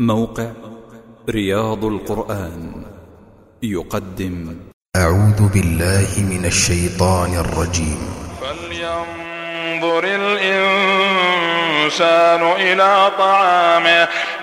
موقع رياض القرآن يقدم. أعوذ بالله من الشيطان الرجيم. فلينظر الإنسان إلى طعامه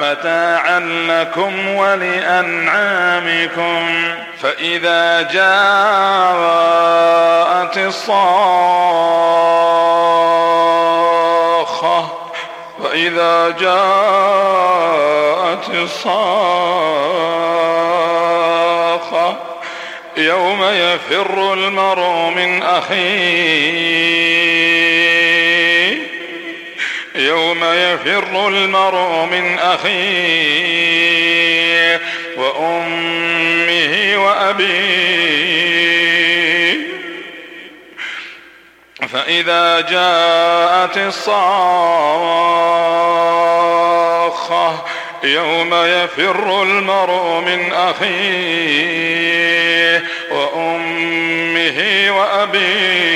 متاعا لكم ولأنعامكم. فإذا جاءت الصاخة فإذا جاءت الصاخة يوم يفر المرء من أخيه. يوم يفر المرء من أخيه وأمه وأبيه. فإذا جاءت الصاخة يوم يفر المرء من أخيه وأمه وأبيه.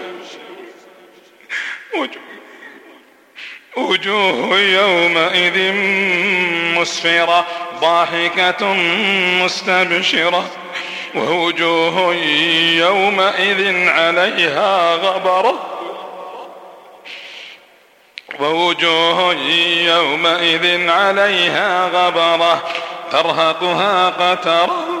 وجوه يومئذ مسفرة ضاحكة مستبشرة ووجوه يومئذ عليها غبرة. ووجوه يومئذ عليها غبرة ترهقها قترة.